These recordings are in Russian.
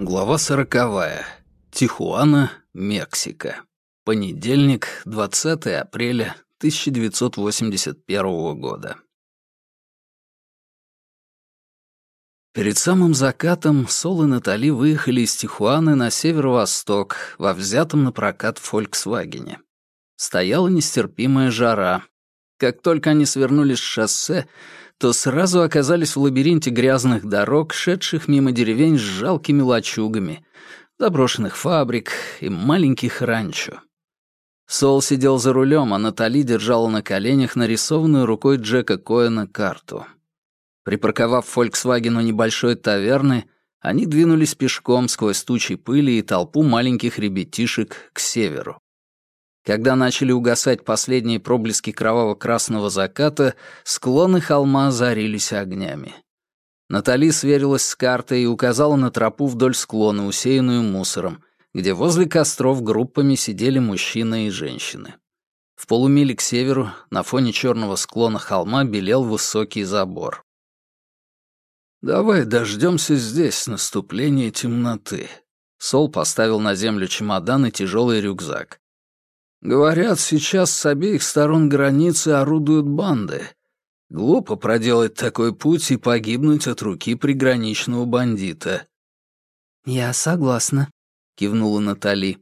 Глава сороковая. Тихуана, Мексика. Понедельник, 20 апреля 1981 года. Перед самым закатом Сол и Натали выехали из Тихуаны на северо-восток во взятом на прокат «Фольксвагене». Стояла нестерпимая жара. Как только они свернули с шоссе, то сразу оказались в лабиринте грязных дорог, шедших мимо деревень с жалкими лачугами, заброшенных фабрик и маленьких ранчо. Сол сидел за рулем, а Натали держала на коленях нарисованную рукой Джека Коэна карту. Припарковав «Фольксваген» у небольшой таверны, они двинулись пешком сквозь тучи пыли и толпу маленьких ребятишек к северу. Когда начали угасать последние проблески кроваво-красного заката, склоны холма озарились огнями. Натали сверилась с картой и указала на тропу вдоль склона, усеянную мусором, где возле костров группами сидели мужчины и женщины. В полумиле к северу, на фоне черного склона холма, белел высокий забор. «Давай дождемся здесь наступления темноты». Сол поставил на землю чемодан и тяжелый рюкзак. Говорят, сейчас с обеих сторон границы орудуют банды. Глупо проделать такой путь и погибнуть от руки приграничного бандита. «Я согласна», — кивнула Натали.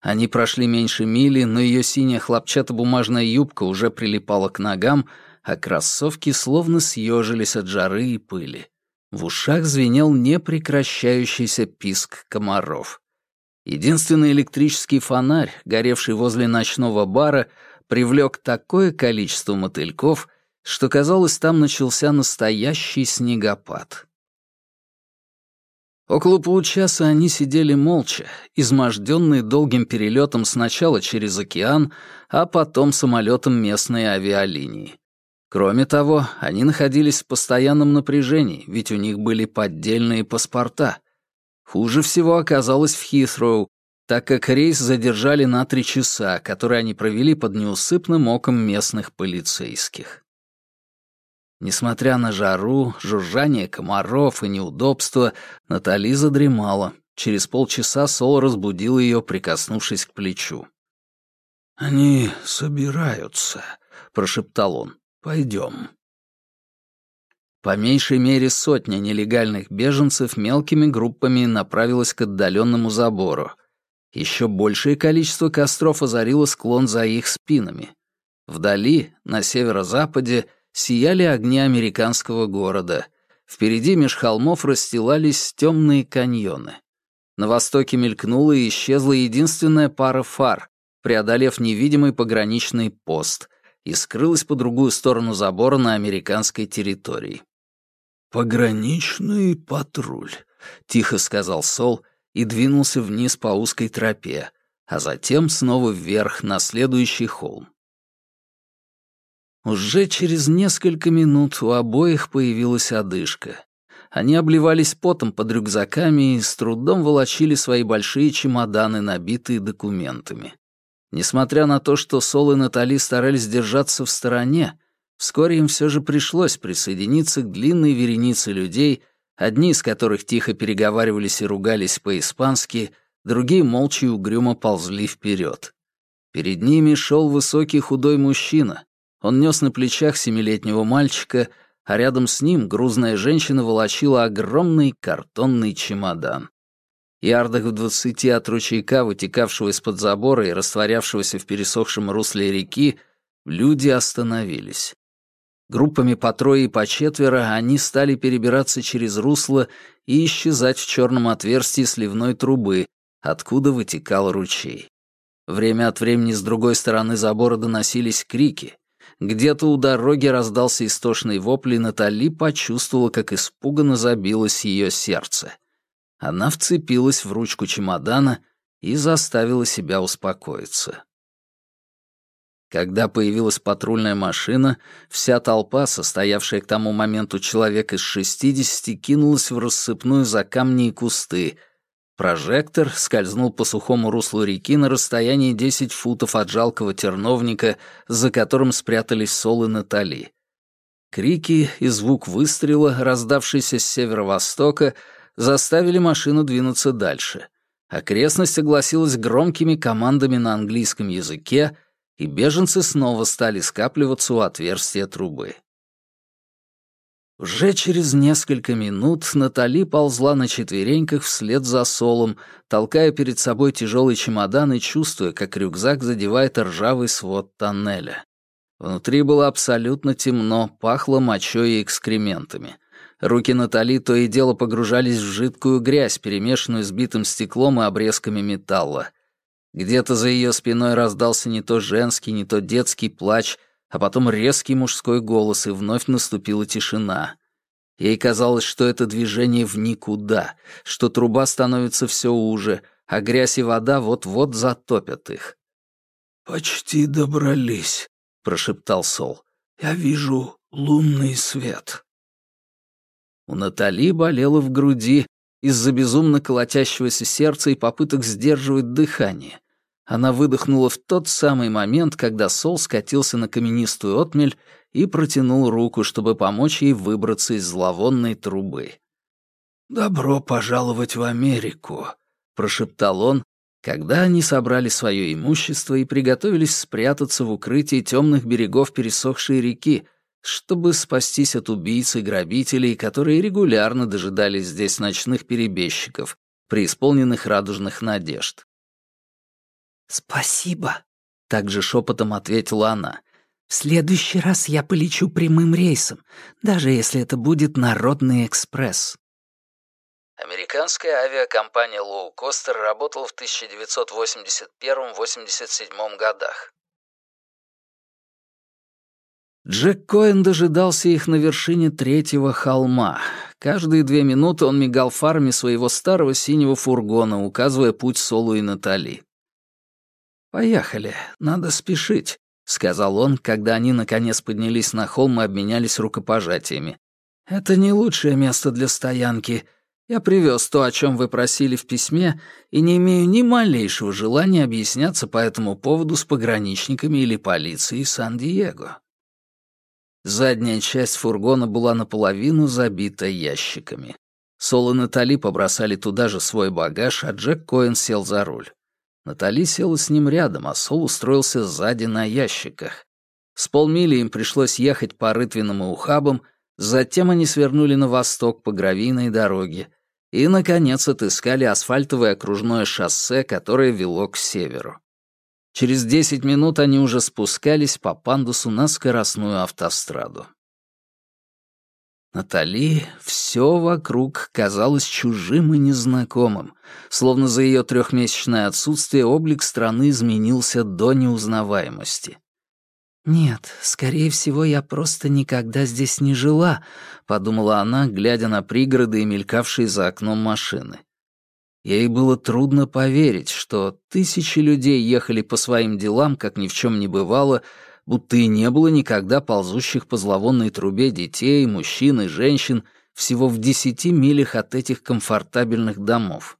Они прошли меньше мили, но ее синяя хлопчатобумажная юбка уже прилипала к ногам, а кроссовки словно съежились от жары и пыли. В ушах звенел непрекращающийся писк комаров. Единственный электрический фонарь, горевший возле ночного бара, привлек такое количество мотыльков, что, казалось, там начался настоящий снегопад. Около получаса они сидели молча, изможденные долгим перелетом сначала через океан, а потом самолетом местной авиалинии. Кроме того, они находились в постоянном напряжении, ведь у них были поддельные паспорта — Хуже всего оказалось в Хитроу, так как рейс задержали на три часа, которые они провели под неусыпным оком местных полицейских. Несмотря на жару, жужжание комаров и неудобства, Натали задремала. Через полчаса Сол разбудил ее, прикоснувшись к плечу. «Они собираются», — прошептал он. «Пойдем». По меньшей мере сотня нелегальных беженцев мелкими группами направилась к отдаленному забору. Еще большее количество костров озарило склон за их спинами. Вдали, на северо-западе, сияли огни американского города. Впереди меж холмов расстилались темные каньоны. На востоке мелькнула и исчезла единственная пара фар, преодолев невидимый пограничный пост, и скрылась по другую сторону забора на американской территории. «Пограничный патруль», — тихо сказал Сол и двинулся вниз по узкой тропе, а затем снова вверх на следующий холм. Уже через несколько минут у обоих появилась одышка. Они обливались потом под рюкзаками и с трудом волочили свои большие чемоданы, набитые документами. Несмотря на то, что Сол и Натали старались держаться в стороне, Вскоре им все же пришлось присоединиться к длинной веренице людей, одни из которых тихо переговаривались и ругались по-испански, другие молча и угрюмо ползли вперед. Перед ними шел высокий худой мужчина. Он нес на плечах семилетнего мальчика, а рядом с ним грузная женщина волочила огромный картонный чемодан. Ярдах в двадцати от ручейка, вытекавшего из-под забора и растворявшегося в пересохшем русле реки, люди остановились. Группами по трое и по четверо они стали перебираться через русло и исчезать в черном отверстии сливной трубы, откуда вытекал ручей. Время от времени с другой стороны забора доносились крики. Где-то у дороги раздался истошный вопль, и Натали почувствовала, как испуганно забилось ее сердце. Она вцепилась в ручку чемодана и заставила себя успокоиться. Когда появилась патрульная машина, вся толпа, состоявшая к тому моменту человек из шестидесяти, кинулась в рассыпную за камни и кусты. Прожектор скользнул по сухому руслу реки на расстоянии 10 футов от жалкого терновника, за которым спрятались Сол и Натали. Крики и звук выстрела, раздавшийся с северо-востока, заставили машину двинуться дальше. Окрестность огласилась громкими командами на английском языке, и беженцы снова стали скапливаться у отверстия трубы. Уже через несколько минут Натали ползла на четвереньках вслед за Солом, толкая перед собой тяжелый чемодан и чувствуя, как рюкзак задевает ржавый свод тоннеля. Внутри было абсолютно темно, пахло мочой и экскрементами. Руки Натали то и дело погружались в жидкую грязь, перемешанную с битым стеклом и обрезками металла. Где-то за ее спиной раздался не то женский, не то детский плач — а потом резкий мужской голос, и вновь наступила тишина. Ей казалось, что это движение в никуда, что труба становится все уже, а грязь и вода вот-вот затопят их. «Почти добрались», — прошептал Сол. «Я вижу лунный свет». У Натали болело в груди из-за безумно колотящегося сердца и попыток сдерживать дыхание. Она выдохнула в тот самый момент, когда Сол скатился на каменистую отмель и протянул руку, чтобы помочь ей выбраться из зловонной трубы. «Добро пожаловать в Америку», — прошептал он, когда они собрали свое имущество и приготовились спрятаться в укрытии темных берегов пересохшей реки, чтобы спастись от убийц и грабителей, которые регулярно дожидались здесь ночных перебежчиков, преисполненных радужных надежд. «Спасибо», — также шепотом ответила она. «В следующий раз я полечу прямым рейсом, даже если это будет Народный экспресс». Американская авиакомпания Low Coaster работала в 1981-87 годах. Джек Коэн дожидался их на вершине третьего холма. Каждые две минуты он мигал фарами своего старого синего фургона, указывая путь Солу и Натали. «Поехали, надо спешить», — сказал он, когда они наконец поднялись на холм и обменялись рукопожатиями. «Это не лучшее место для стоянки. Я привез то, о чем вы просили в письме, и не имею ни малейшего желания объясняться по этому поводу с пограничниками или полицией Сан-Диего». Задняя часть фургона была наполовину забита ящиками. Сол и Натали побросали туда же свой багаж, а Джек Коэн сел за руль. Натали села с ним рядом, а Сол устроился сзади на ящиках. С полмили им пришлось ехать по рытвенным ухабам, затем они свернули на восток по гравийной дороге и, наконец, отыскали асфальтовое окружное шоссе, которое вело к северу. Через десять минут они уже спускались по пандусу на скоростную автостраду. Натали все вокруг казалось чужим и незнакомым, словно за ее трехмесячное отсутствие облик страны изменился до неузнаваемости. «Нет, скорее всего, я просто никогда здесь не жила», — подумала она, глядя на пригороды и мелькавшие за окном машины. Ей было трудно поверить, что тысячи людей ехали по своим делам, как ни в чем не бывало, будто и не было никогда ползущих по зловонной трубе детей, мужчин и женщин всего в десяти милях от этих комфортабельных домов.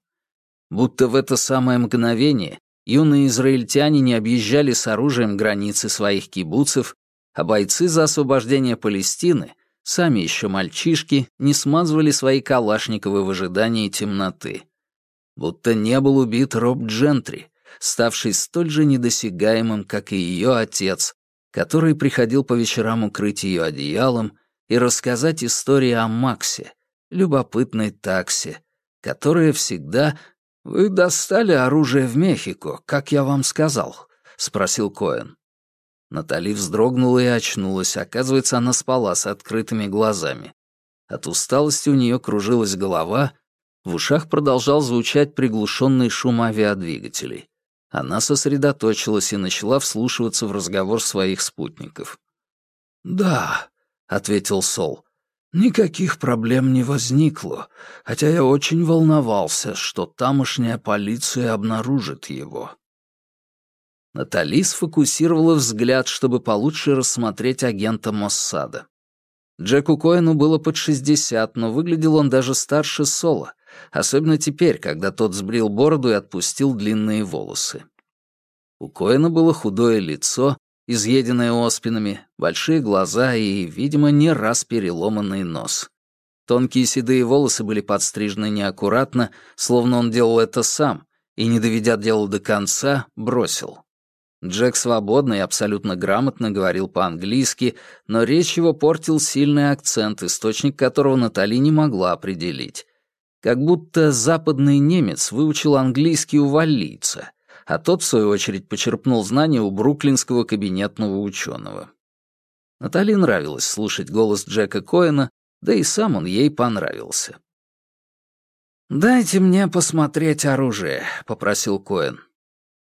Будто в это самое мгновение юные израильтяне не объезжали с оружием границы своих кибуцев, а бойцы за освобождение Палестины, сами еще мальчишки, не смазывали свои калашниковы в ожидании темноты. Будто не был убит Роб Джентри, ставший столь же недосягаемым, как и ее отец, который приходил по вечерам укрыть ее одеялом и рассказать истории о Максе, любопытной таксе, которая всегда... «Вы достали оружие в Мехико, как я вам сказал?» — спросил Коэн. Натали вздрогнула и очнулась. Оказывается, она спала с открытыми глазами. От усталости у нее кружилась голова, в ушах продолжал звучать приглушенный шум авиадвигателей. Она сосредоточилась и начала вслушиваться в разговор своих спутников. «Да», — ответил Сол, — «никаких проблем не возникло, хотя я очень волновался, что тамошняя полиция обнаружит его». Натали сфокусировала взгляд, чтобы получше рассмотреть агента Моссада. Джеку Коэну было под шестьдесят, но выглядел он даже старше Сола, особенно теперь, когда тот сбрил бороду и отпустил длинные волосы. У Коэна было худое лицо, изъеденное оспинами, большие глаза и, видимо, не раз переломанный нос. Тонкие седые волосы были подстрижены неаккуратно, словно он делал это сам, и, не доведя дело до конца, бросил. Джек свободно и абсолютно грамотно говорил по-английски, но речь его портил сильный акцент, источник которого Натали не могла определить. Как будто западный немец выучил английский у валлийца, а тот, в свою очередь, почерпнул знания у бруклинского кабинетного ученого. Натали нравилось слушать голос Джека Коэна, да и сам он ей понравился. «Дайте мне посмотреть оружие», — попросил Коэн.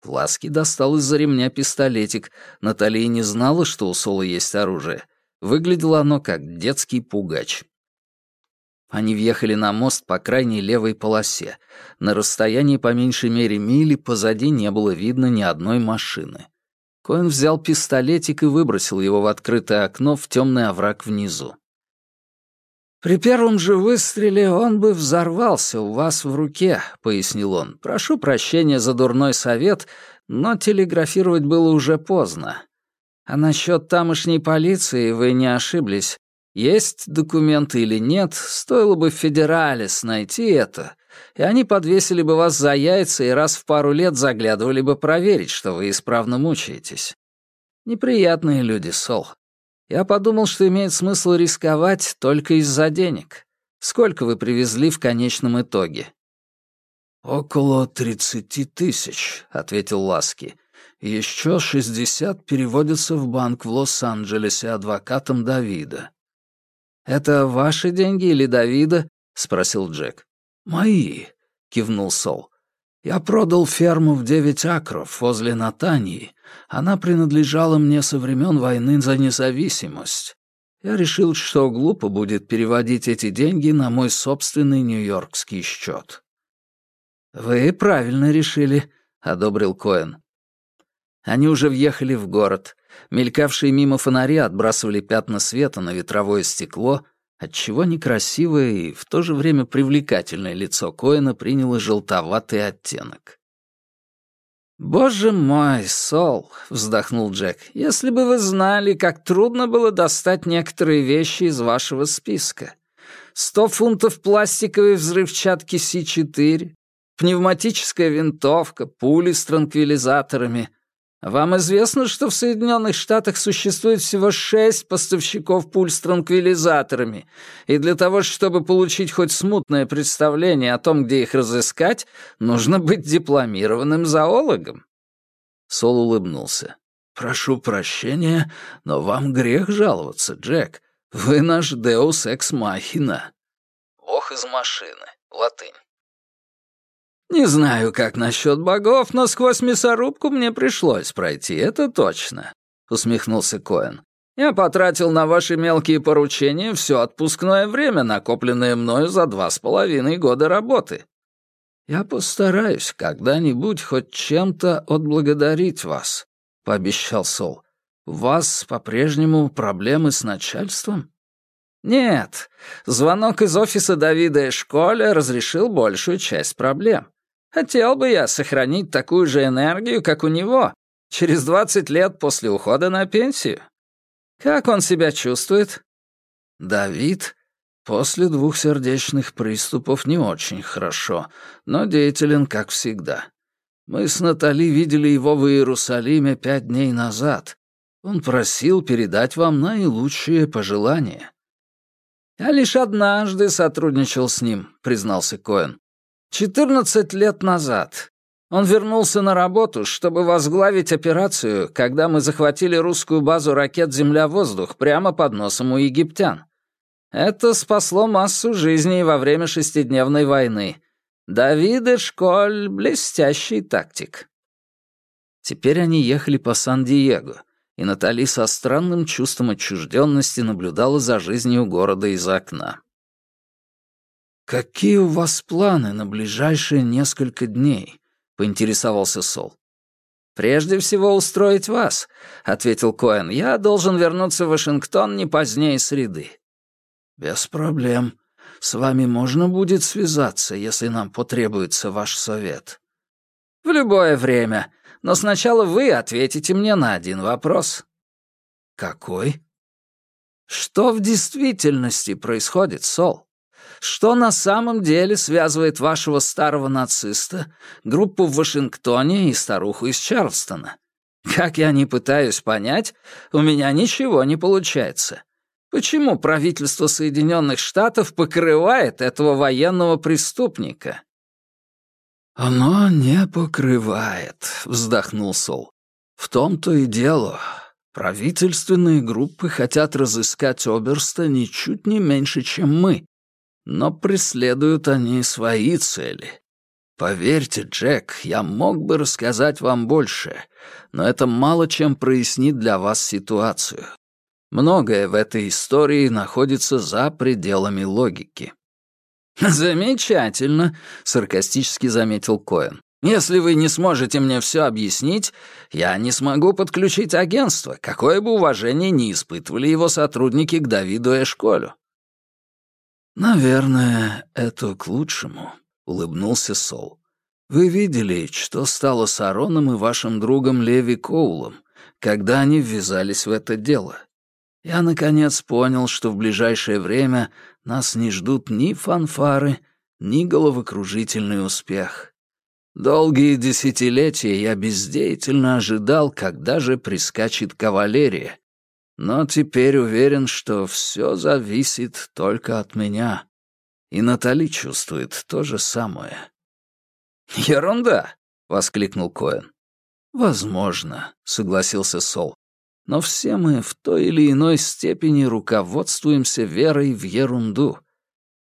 Ласки достал из-за ремня пистолетик. Наталья не знала, что у Соло есть оружие. Выглядело оно как детский пугач. Они въехали на мост по крайней левой полосе. На расстоянии по меньшей мере мили позади не было видно ни одной машины. Коэн взял пистолетик и выбросил его в открытое окно в темный овраг внизу. «При первом же выстреле он бы взорвался у вас в руке», — пояснил он. «Прошу прощения за дурной совет, но телеграфировать было уже поздно. А насчет тамошней полиции вы не ошиблись. Есть документы или нет, стоило бы Федералис найти это, и они подвесили бы вас за яйца и раз в пару лет заглядывали бы проверить, что вы исправно мучаетесь. Неприятные люди, Сол. Я подумал, что имеет смысл рисковать только из-за денег. Сколько вы привезли в конечном итоге?» «Около тридцати тысяч», — ответил Ласки. «Еще шестьдесят переводятся в банк в Лос-Анджелесе адвокатом Давида». «Это ваши деньги или Давида?» — спросил Джек. «Мои», — кивнул Сол. «Я продал ферму в девять акров возле Натании, она принадлежала мне со времен войны за независимость. Я решил, что глупо будет переводить эти деньги на мой собственный нью-йоркский счет. «Вы правильно решили», — одобрил Коэн. Они уже въехали в город. Мелькавшие мимо фонари отбрасывали пятна света на ветровое стекло, отчего некрасивое и в то же время привлекательное лицо Коэна приняло желтоватый оттенок. «Боже мой, Сол!» — вздохнул Джек. «Если бы вы знали, как трудно было достать некоторые вещи из вашего списка. Сто фунтов пластиковой взрывчатки С-4, пневматическая винтовка, пули с транквилизаторами, вам известно, что в Соединенных Штатах существует всего шесть поставщиков пуль с транквилизаторами, и для того, чтобы получить хоть смутное представление о том, где их разыскать, нужно быть дипломированным зоологом?» Сол улыбнулся. «Прошу прощения, но вам грех жаловаться, Джек. Вы наш Deus Ex Machina». «Бог из машины», латынь. «Не знаю, как насчет богов, но сквозь мясорубку мне пришлось пройти, это точно», — усмехнулся Коэн. «Я потратил на ваши мелкие поручения все отпускное время, накопленное мною за два с половиной года работы. Я постараюсь когда-нибудь хоть чем-то отблагодарить вас», — пообещал Сол. «У вас по-прежнему проблемы с начальством?» «Нет, звонок из офиса Давида Эшколя разрешил большую часть проблем. Хотел бы я сохранить такую же энергию, как у него, через 20 лет после ухода на пенсию. Как он себя чувствует? Давид после двух сердечных приступов не очень хорошо, но деятелен, как всегда. Мы с Натали видели его в Иерусалиме пять дней назад. Он просил передать вам наилучшие пожелания. «Я лишь однажды сотрудничал с ним», — признался Коэн. Четырнадцать лет назад он вернулся на работу, чтобы возглавить операцию, когда мы захватили русскую базу ракет «Земля-воздух» прямо под носом у египтян. Это спасло массу жизней во время шестидневной войны. Давид Эшколь — блестящий тактик. Теперь они ехали по Сан-Диего, и Натали со странным чувством отчужденности наблюдала за жизнью города из окна. «Какие у вас планы на ближайшие несколько дней?» — поинтересовался Сол. «Прежде всего устроить вас», — ответил Коэн. «Я должен вернуться в Вашингтон не позднее среды». «Без проблем. С вами можно будет связаться, если нам потребуется ваш совет». «В любое время. Но сначала вы ответите мне на один вопрос». «Какой?» «Что в действительности происходит, Сол? Что на самом деле связывает вашего старого нациста, группу в Вашингтоне и старуху из Чарльстона? Как я не пытаюсь понять, у меня ничего не получается. Почему правительство Соединенных Штатов покрывает этого военного преступника? «Оно не покрывает», — вздохнул Сол. «В том-то и дело. Правительственные группы хотят разыскать Оберста ничуть не меньше, чем мы. Но преследуют они свои цели. Поверьте, Джек, я мог бы рассказать вам больше, но это мало чем прояснит для вас ситуацию. Многое в этой истории находится за пределами логики. «Замечательно», — саркастически заметил Коэн. «Если вы не сможете мне все объяснить, я не смогу подключить агентство, какое бы уважение ни испытывали его сотрудники к Давиду Эшколю». «Наверное, это к лучшему», — улыбнулся Сол. «Вы видели, что стало с Ароном и вашим другом Леви Коулом, когда они ввязались в это дело. Я, наконец, понял, что в ближайшее время нас не ждут ни фанфары, ни головокружительный успех. Долгие десятилетия я бездеятельно ожидал, когда же прискачет кавалерия. Но теперь уверен, что все зависит только от меня. И Натали чувствует то же самое. «Ерунда!» — воскликнул Коэн. «Возможно», — согласился Сол. «Но все мы в той или иной степени руководствуемся верой в ерунду.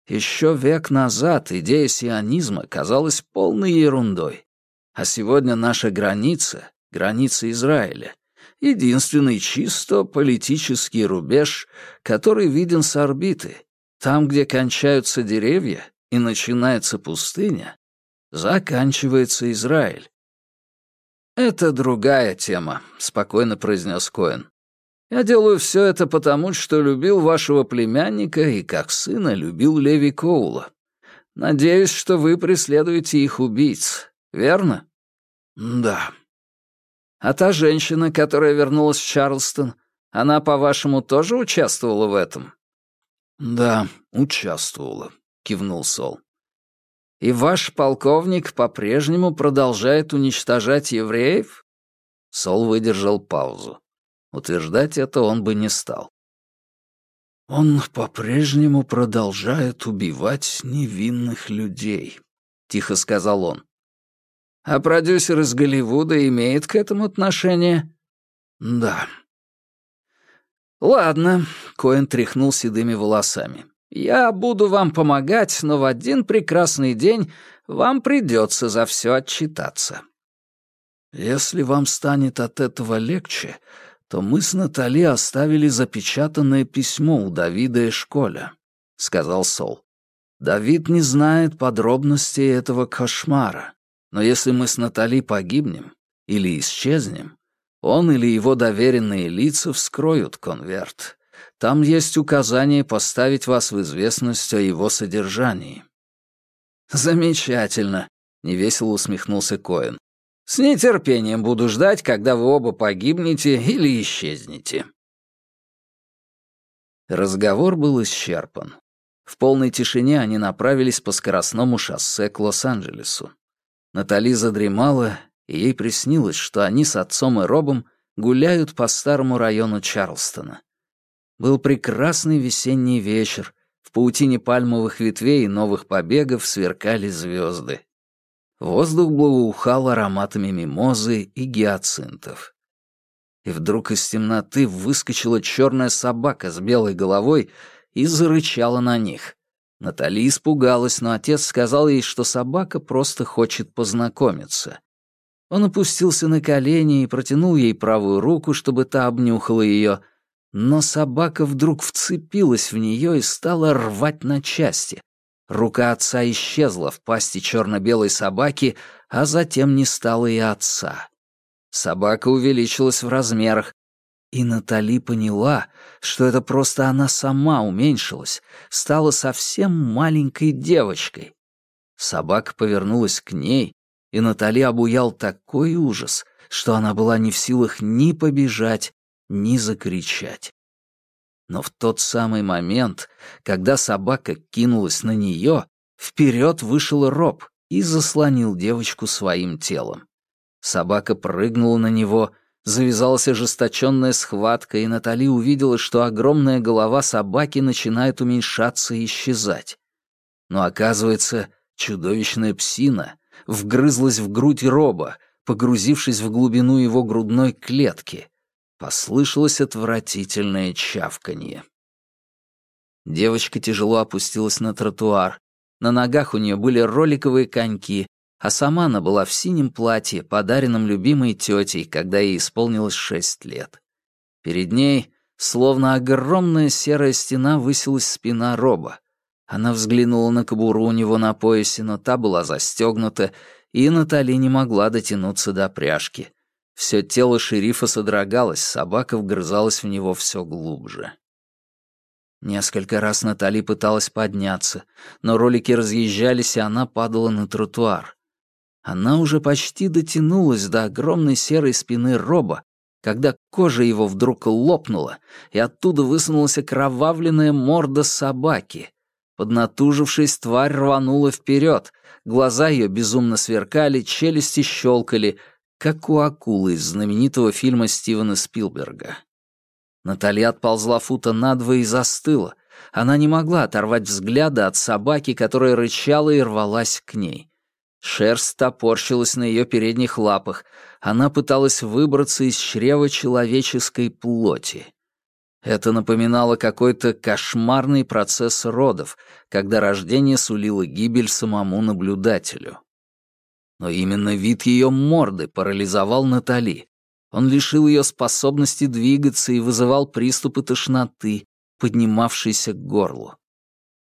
Еще век назад идея сионизма казалась полной ерундой. А сегодня наша граница, граница Израиля, единственный чисто политический рубеж, который виден с орбиты, там, где кончаются деревья и начинается пустыня, заканчивается Израиль. «Это другая тема», — спокойно произнес Коэн. «Я делаю все это потому, что любил вашего племянника и как сына любил Леви Коула. Надеюсь, что вы преследуете их убийц, верно?» «Да». «А та женщина, которая вернулась в Чарльстон, она, по-вашему, тоже участвовала в этом?» «Да, участвовала», — кивнул Сол. «И ваш полковник по-прежнему продолжает уничтожать евреев?» Сол выдержал паузу. Утверждать это он бы не стал. «Он по-прежнему продолжает убивать невинных людей», — тихо сказал он. «А продюсер из Голливуда имеет к этому отношение?» «Да», «Ладно», — Коэн тряхнул седыми волосами. «Я буду вам помогать, но в один прекрасный день вам придется за все отчитаться». «Если вам станет от этого легче, то мы с Натали оставили запечатанное письмо у Давида Эшколя», — сказал Сол. «Давид не знает подробностей этого кошмара, но если мы с Натали погибнем или исчезнем, он или его доверенные лица вскроют конверт. Там есть указание поставить вас в известность о его содержании». «Замечательно», — невесело усмехнулся Коэн. «С нетерпением буду ждать, когда вы оба погибнете или исчезнете». Разговор был исчерпан. В полной тишине они направились по скоростному шоссе к Лос-Анджелесу. Натали задремала, и ей приснилось, что они с отцом и Робом гуляют по старому району Чарлстона. Был прекрасный весенний вечер, в паутине пальмовых ветвей и новых побегов сверкали звезды. Воздух благоухал ароматами мимозы и гиацинтов. И вдруг из темноты выскочила черная собака с белой головой и зарычала на них. Натали испугалась, но отец сказал ей, что собака просто хочет познакомиться. Он опустился на колени и протянул ей правую руку, чтобы та обнюхала ее, но собака вдруг вцепилась в нее и стала рвать на части. Рука отца исчезла в пасти черно-белой собаки, а затем не стало и отца. Собака увеличилась в размерах, и Натали поняла, что это просто она сама уменьшилась, стала совсем маленькой девочкой. Собака повернулась к ней, и Натали обуял такой ужас, что она была не в силах ни побежать, ни закричать. Но в тот самый момент, когда собака кинулась на нее, вперед вышел Роб и заслонил девочку своим телом. Собака прыгнула на него, завязалась ожесточенная схватка, и Натали увидела, что огромная голова собаки начинает уменьшаться и исчезать. Но оказывается, чудовищная псина вгрызлась в грудь Роба, погрузившись в глубину его грудной клетки. Послышалось отвратительное чавканье. Девочка тяжело опустилась на тротуар. На ногах у нее были роликовые коньки, а сама она была в синем платье, подаренном любимой тетей, когда ей исполнилось шесть лет. Перед ней, словно огромная серая стена, высилась спина Роба. Она взглянула на кобуру у него на поясе, но та была застегнута, и Натали не могла дотянуться до пряжки. Все тело шерифа содрогалось, собака вгрызалась в него все глубже. Несколько раз Натали пыталась подняться, но ролики разъезжались, и она падала на тротуар. Она уже почти дотянулась до огромной серой спины Роба, когда кожа его вдруг лопнула, и оттуда высунулась окровавленная морда собаки. Поднатужившись, тварь рванула вперед, глаза ее безумно сверкали, челюсти щелкали, как у акулы из знаменитого фильма Стивена Спилберга. Наталья отползла фута надвое и застыла. Она не могла оторвать взгляда от собаки, которая рычала и рвалась к ней. Шерсть топорщилась на ее передних лапах. Она пыталась выбраться из чрева человеческой плоти. Это напоминало какой-то кошмарный процесс родов, когда рождение сулило гибель самому наблюдателю. Но именно вид ее морды парализовал Натали. Он лишил ее способности двигаться и вызывал приступы тошноты, поднимавшиеся к горлу.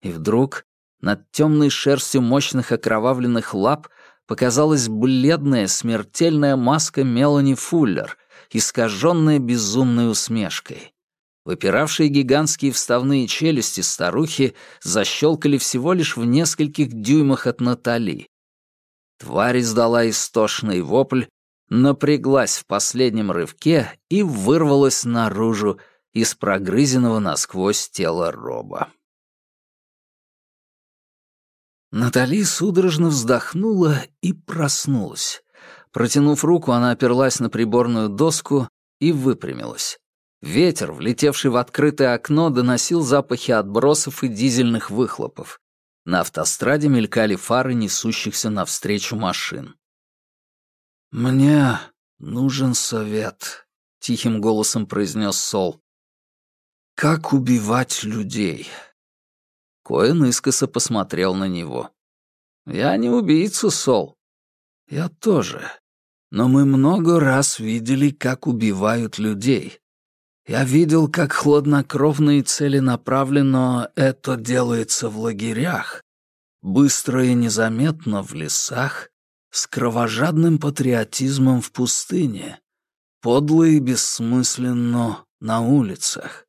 И вдруг над темной шерстью мощных окровавленных лап показалась бледная смертельная маска Мелани Фуллер, искаженная безумной усмешкой. Выпиравшие гигантские вставные челюсти старухи защелкали всего лишь в нескольких дюймах от Натали. Тварь издала истошный вопль, напряглась в последнем рывке и вырвалась наружу из прогрызенного насквозь тела Роба. Натали судорожно вздохнула и проснулась. Протянув руку, она оперлась на приборную доску и выпрямилась. Ветер, влетевший в открытое окно, доносил запахи отбросов и дизельных выхлопов. На автостраде мелькали фары несущихся навстречу машин. «Мне нужен совет», — тихим голосом произнес Сол. «Как убивать людей?» Коэн искоса посмотрел на него. «Я не убийца, Сол». «Я тоже. Но мы много раз видели, как убивают людей. Я видел, как хладнокровно и целенаправленно это делается в лагерях, быстро и незаметно в лесах, с кровожадным патриотизмом в пустыне, подло и бессмысленно на улицах.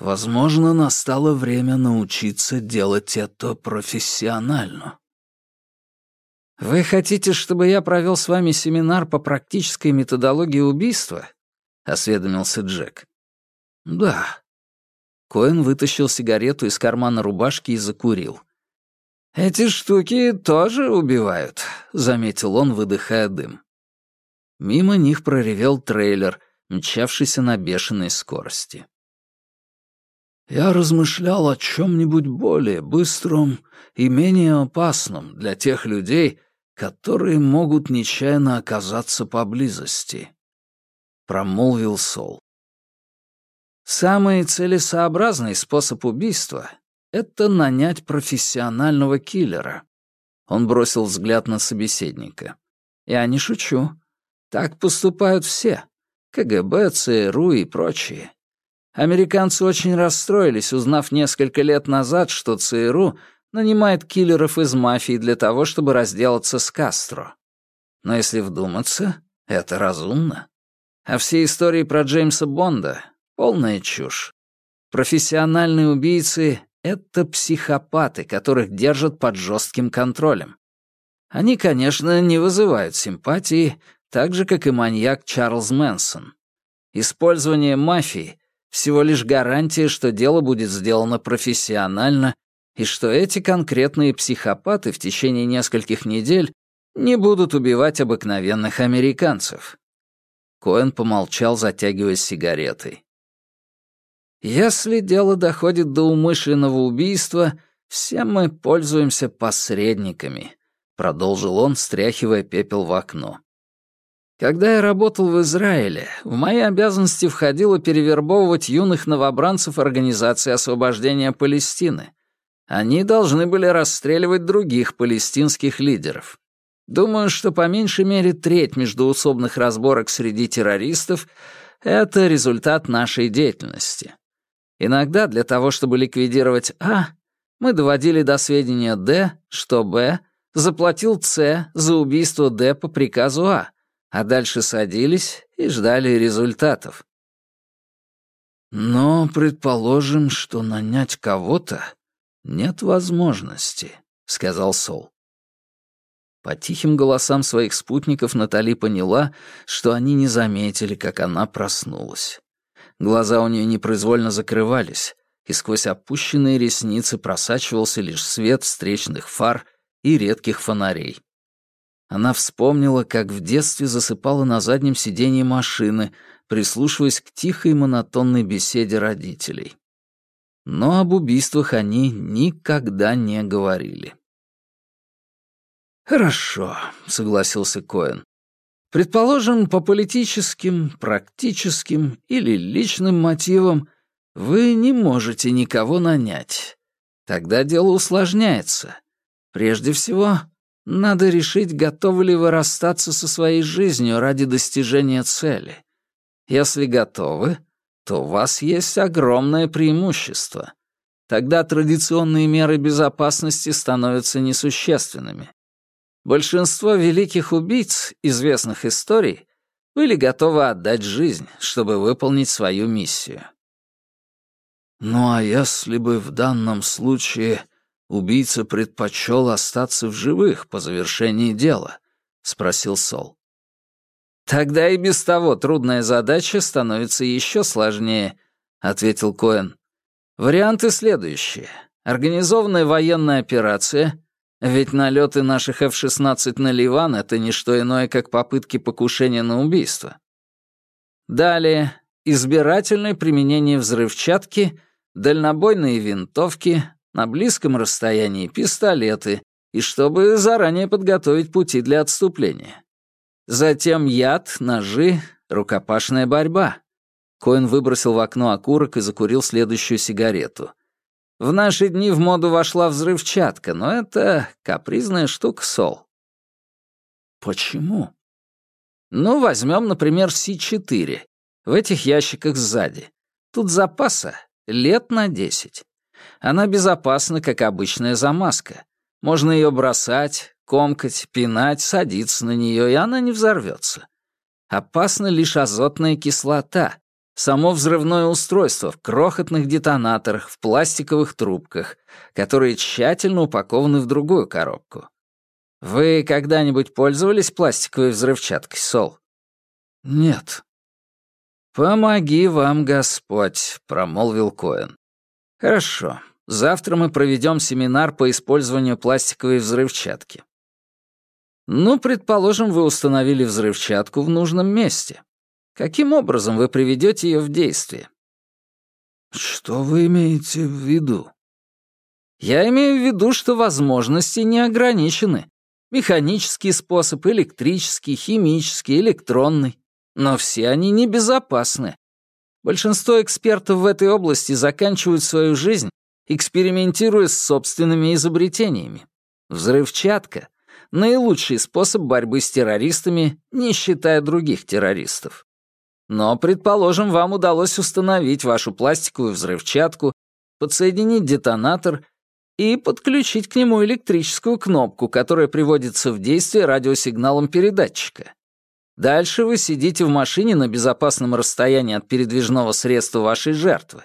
Возможно, настало время научиться делать это профессионально. «Вы хотите, чтобы я провел с вами семинар по практической методологии убийства?» — осведомился Джек. «Да». Коэн вытащил сигарету из кармана рубашки и закурил. «Эти штуки тоже убивают», — заметил он, выдыхая дым. Мимо них проревел трейлер, мчавшийся на бешеной скорости. Я размышлял о чем-нибудь более быстром и менее опасном для тех людей, которые могут нечаянно оказаться поблизости. Промолвил Сол. Самый целесообразный способ убийства — это нанять профессионального киллера. Он бросил взгляд на собеседника. Я не шучу. Так поступают все. КГБ, ЦРУ и прочие. Американцы очень расстроились, узнав несколько лет назад, что ЦРУ нанимает киллеров из мафии для того, чтобы разделаться с Кастро. Но если вдуматься, это разумно. А все истории про Джеймса Бонда — полная чушь. Профессиональные убийцы — это психопаты, которых держат под жестким контролем. Они, конечно, не вызывают симпатии, так же, как и маньяк Чарльз Мэнсон. Использование мафии всего лишь гарантия, что дело будет сделано профессионально и что эти конкретные психопаты в течение нескольких недель не будут убивать обыкновенных американцев. Коэн помолчал, затягиваясь сигаретой. Если дело доходит до умышленного убийства, все мы пользуемся посредниками, продолжил он, стряхивая пепел в окно. Когда я работал в Израиле, в мои обязанности входило перевербовывать юных новобранцев Организации освобождения Палестины. Они должны были расстреливать других палестинских лидеров. Думаю, что по меньшей мере треть междуусобных разборок среди террористов — это результат нашей деятельности. Иногда для того, чтобы ликвидировать А, мы доводили до сведения Д, что Б заплатил С за убийство Д по приказу А — а дальше садились и ждали результатов. Но предположим, что нанять кого-то нет возможности, сказал Сол. По тихим голосам своих спутников Натали поняла, что они не заметили, как она проснулась. Глаза у нее непроизвольно закрывались, и сквозь опущенные ресницы просачивался лишь свет встречных фар и редких фонарей. Она вспомнила, как в детстве засыпала на заднем сиденье машины, прислушиваясь к тихой монотонной беседе родителей. Но об убийствах они никогда не говорили. «Хорошо», — согласился Коэн. «Предположим, по политическим, практическим или личным мотивам вы не можете никого нанять. Тогда дело усложняется. Прежде всего, надо решить, готовы ли вы расстаться со своей жизнью ради достижения цели. Если готовы, то у вас есть огромное преимущество. Тогда традиционные меры безопасности становятся несущественными. Большинство великих убийц известных историй были готовы отдать жизнь, чтобы выполнить свою миссию. Ну а если бы в данном случае убийца предпочел остаться в живых по завершении дела?» — спросил Сол. «Тогда и без того трудная задача становится еще сложнее», — ответил Коэн. «Варианты следующие. Организованная военная операция, ведь налеты наших F-16 на Ливан — это не что иное, как попытки покушения на убийство. Далее, избирательное применение взрывчатки, дальнобойные винтовки, на близком расстоянии пистолеты, и чтобы заранее подготовить пути для отступления. Затем яд, ножи, рукопашная борьба. Коэн выбросил в окно окурок и закурил следующую сигарету. В наши дни в моду вошла взрывчатка, но это капризная штука, Сол. Почему? Ну, возьмем, например, Си-4. В этих ящиках сзади. Тут запаса лет на десять. Она безопасна, как обычная замазка. Можно ее бросать, комкать, пинать, садиться на нее, и она не взорвется. Опасна лишь азотная кислота, само взрывное устройство в крохотных детонаторах, в пластиковых трубках, которые тщательно упакованы в другую коробку. Вы когда-нибудь пользовались пластиковой взрывчаткой, Сол? Нет. «Помоги вам, Господь», — промолвил Коэн. «Хорошо. Завтра мы проведем семинар по использованию пластиковой взрывчатки. Ну, предположим, вы установили взрывчатку в нужном месте. Каким образом вы приведете ее в действие? Что вы имеете в виду? Я имею в виду, что возможности не ограничены. Механический способ, электрический, химический, электронный. Но все они небезопасны. Большинство экспертов в этой области заканчивают свою жизнь экспериментируя с собственными изобретениями. Взрывчатка — наилучший способ борьбы с террористами, не считая других террористов. Но, предположим, вам удалось установить вашу пластиковую взрывчатку, подсоединить детонатор и подключить к нему электрическую кнопку, которая приводится в действие радиосигналом передатчика. Дальше вы сидите в машине на безопасном расстоянии от передвижного средства вашей жертвы.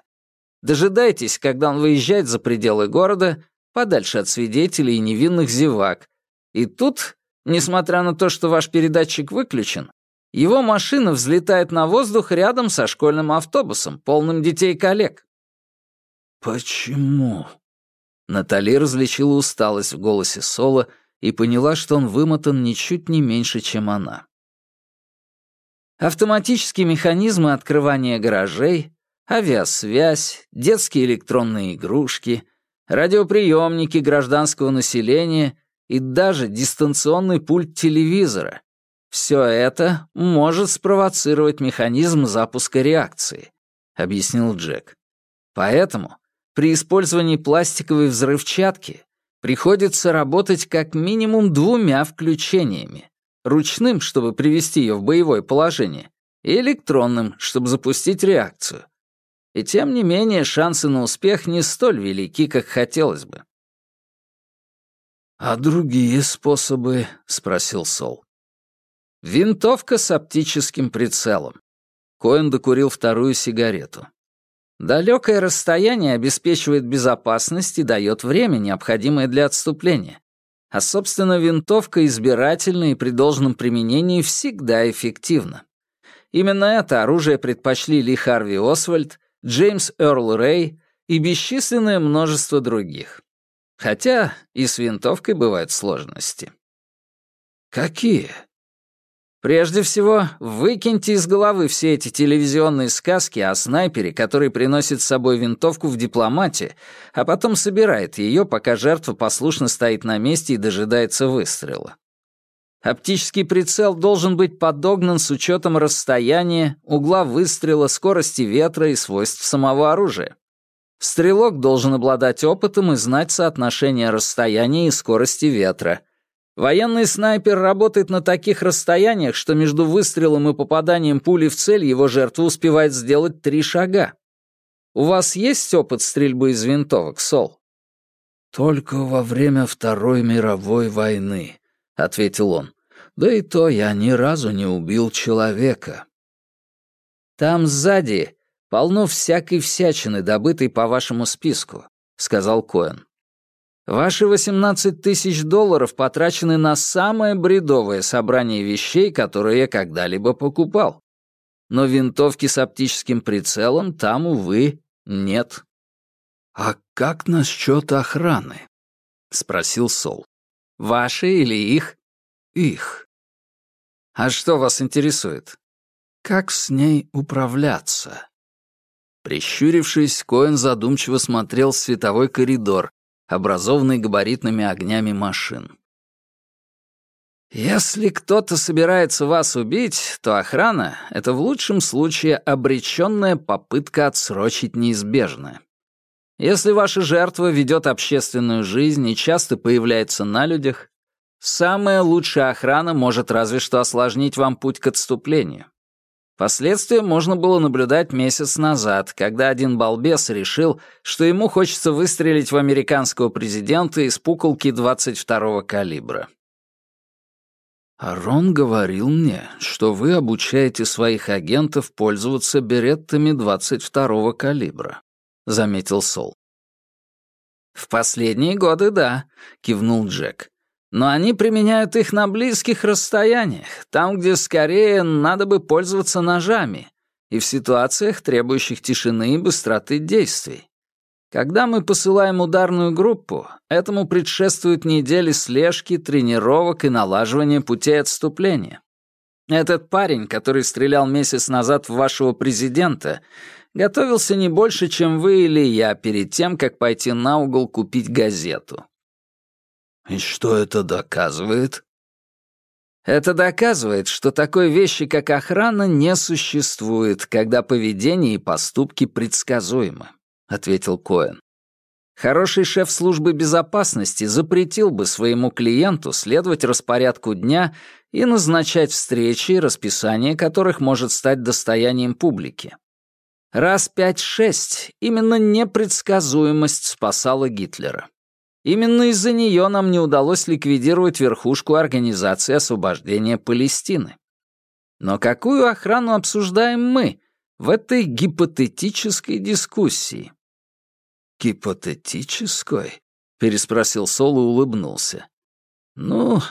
Дожидайтесь, когда он выезжает за пределы города, подальше от свидетелей и невинных зевак. И тут, несмотря на то, что ваш передатчик выключен, Его машина взлетает на воздух рядом со школьным автобусом, полным детей-коллег. «Почему?» Натали различила усталость в голосе Соло и поняла, что он вымотан ничуть не меньше, чем она. Автоматические механизмы открывания гаражей, авиасвязь, детские электронные игрушки, радиоприемники гражданского населения и даже дистанционный пульт телевизора. Все это может спровоцировать механизм запуска реакции, объяснил Джек. Поэтому при использовании пластиковой взрывчатки приходится работать как минимум двумя включениями. Ручным, чтобы привести ее в боевое положение, и электронным, чтобы запустить реакцию. И тем не менее шансы на успех не столь велики, как хотелось бы. «А другие способы?» — спросил Сол. «Винтовка с оптическим прицелом». Коэн докурил вторую сигарету. Далекое расстояние обеспечивает безопасность и дает время, необходимое для отступления. А, собственно, винтовка избирательна и при должном применении всегда эффективна. Именно это оружие предпочли Ли Харви Освальд, Джеймс Эрл Рэй и бесчисленное множество других. Хотя и с винтовкой бывают сложности. «Какие?» Прежде всего, выкиньте из головы все эти телевизионные сказки о снайпере, который приносит с собой винтовку в дипломате, а потом собирает ее, пока жертва послушно стоит на месте и дожидается выстрела. Оптический прицел должен быть подогнан с учетом расстояния, угла выстрела, скорости ветра и свойств самого оружия. Стрелок должен обладать опытом и знать соотношение расстояния и скорости ветра — Военный снайпер работает на таких расстояниях, что между выстрелом и попаданием пули в цель его жертва успевает сделать три шага. У вас есть опыт стрельбы из винтовок, Сол? «Только во время Второй мировой войны», — ответил он. «Да и то я ни разу не убил человека». «Там сзади полно всякой всячины, добытой по вашему списку», — сказал Коэн. Ваши 18 тысяч долларов потрачены на самое бредовое собрание вещей, которые я когда-либо покупал. Но винтовки с оптическим прицелом там, увы, нет. «А как насчет охраны?» — спросил Сол. «Ваши или их?» «Их». «А что вас интересует?» «Как с ней управляться?» Прищурившись, Коэн задумчиво смотрел в световой коридор, образованный габаритными огнями машин. Если кто-то собирается вас убить, то охрана — это в лучшем случае обреченная попытка отсрочить неизбежное. Если ваша жертва ведет общественную жизнь и часто появляется на людях, самая лучшая охрана может разве что осложнить вам путь к отступлению. Последствия можно было наблюдать месяц назад, когда один балбес решил, что ему хочется выстрелить в американского президента из пуколки 22-го калибра. «Рон говорил мне, что вы обучаете своих агентов пользоваться береттами 22-го калибра», — заметил Сол. «В последние годы, да», — кивнул Джек но они применяют их на близких расстояниях, там, где скорее надо бы пользоваться ножами, и в ситуациях, требующих тишины и быстроты действий. Когда мы посылаем ударную группу, этому предшествуют недели слежки, тренировок и налаживания путей отступления. Этот парень, который стрелял месяц назад в вашего президента, готовился не больше, чем вы или я перед тем, как пойти на угол купить газету. «И что это доказывает?» Это доказывает, что такой вещи, как охрана, не существует, когда поведение и поступки предсказуемы, ответил Коэн. Хороший шеф службы безопасности запретил бы своему клиенту следовать распорядку дня и назначать встречи, расписание которых может стать достоянием публики. Раз пять-шесть именно непредсказуемость спасала Гитлера. Именно из-за нее нам не удалось ликвидировать верхушку Организации освобождения Палестины. Но какую охрану обсуждаем мы в этой гипотетической дискуссии? «Гипотетической?» — переспросил Сол и улыбнулся. «Ну,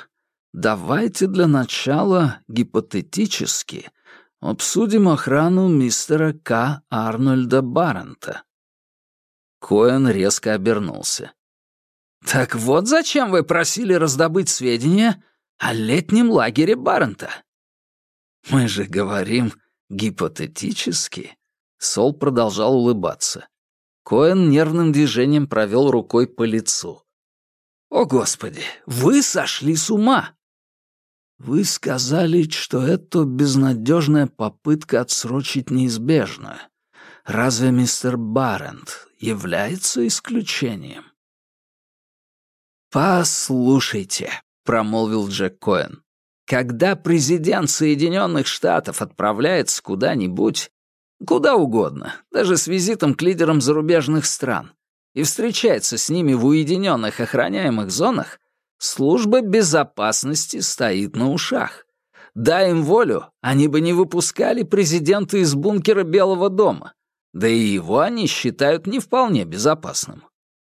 давайте для начала гипотетически обсудим охрану мистера К. Арнольда Баррента». Коэн резко обернулся. «Так вот зачем вы просили раздобыть сведения о летнем лагере Баррента?» «Мы же говорим гипотетически». Сол продолжал улыбаться. Коэн нервным движением провел рукой по лицу. «О, Господи, вы сошли с ума!» «Вы сказали, что это безнадежная попытка отсрочить неизбежное. Разве мистер Баррент является исключением?» «Послушайте», — промолвил Джек Коэн, «когда президент Соединенных Штатов отправляется куда-нибудь, куда угодно, даже с визитом к лидерам зарубежных стран, и встречается с ними в уединенных охраняемых зонах, служба безопасности стоит на ушах. Дай им волю, они бы не выпускали президента из бункера Белого дома, да и его они считают не вполне безопасным.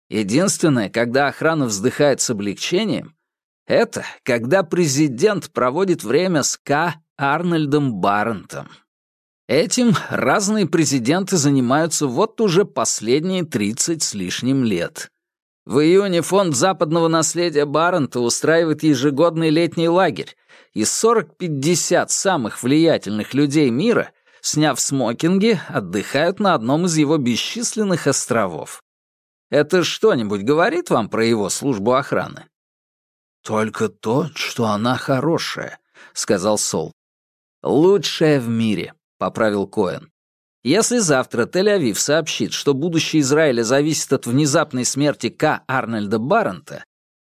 Единственное, когда охрана вздыхает с облегчением, это когда президент проводит время с К. Арнольдом Баррентом. Этим разные президенты занимаются вот уже последние 30 с лишним лет. В июне фонд западного наследия Баррента устраивает ежегодный летний лагерь, и 40-50 самых влиятельных людей мира, сняв смокинги, отдыхают на одном из его бесчисленных островов. Это что-нибудь говорит вам про его службу охраны? «Только то, что она хорошая», — сказал Сол. «Лучшая в мире», — поправил Коэн. «Если завтра Тель-Авив сообщит, что будущее Израиля зависит от внезапной смерти К. Арнольда Баррента,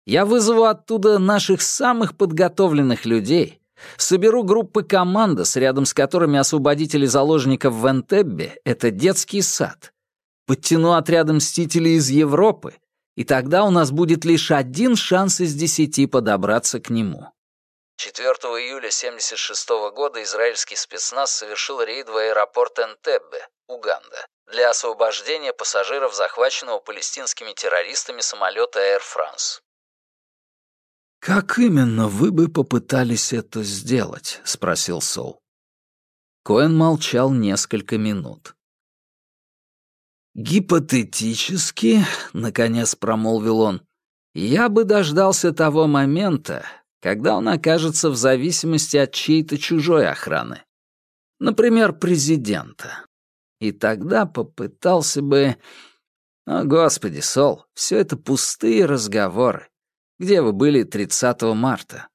я вызову оттуда наших самых подготовленных людей, соберу группы командос, рядом с которыми освободители заложников в Энтеббе — это детский сад, подтяну отряды мстителей из Европы, и тогда у нас будет лишь один шанс из десяти подобраться к нему. 4 июля 1976 года израильский спецназ совершил рейд в аэропорт Энтеббе, Уганда, для освобождения пассажиров захваченного палестинскими террористами самолета Air France. «Как именно вы бы попытались это сделать?» — спросил Сол. Коэн молчал несколько минут. «Гипотетически», — наконец промолвил он, — «я бы дождался того момента, когда он окажется в зависимости от чьей-то чужой охраны. Например, президента. И тогда попытался бы... О, Господи, Сол, все это пустые разговоры. Где вы были 30 марта?